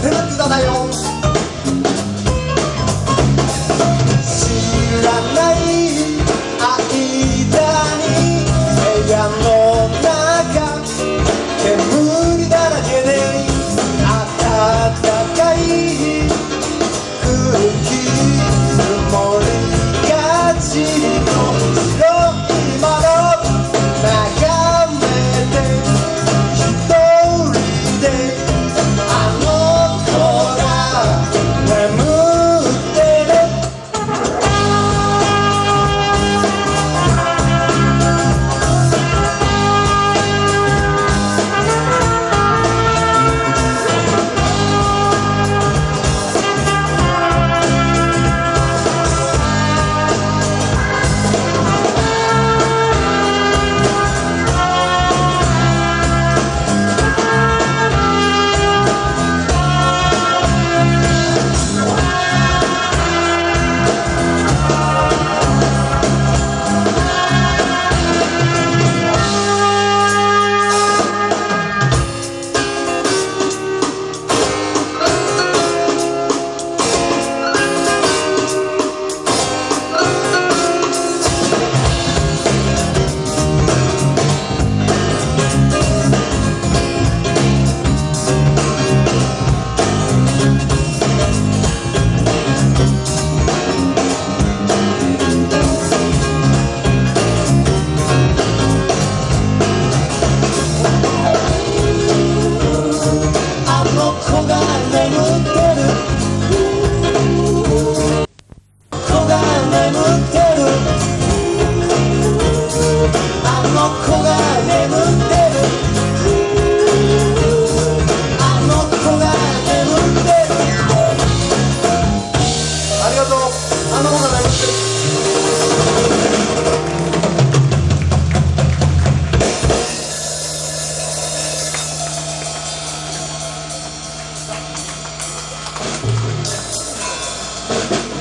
ってくださよ。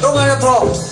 Don't let it blow.